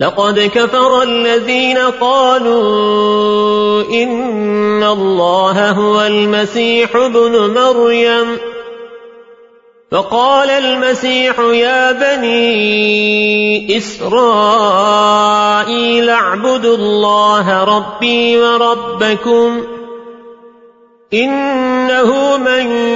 لقد كفر الذين قالوا إن الله هو المسيح ابن مريم. فقال المسيح يا بني إسرائيل اعبدوا الله ربي وربكم إنه من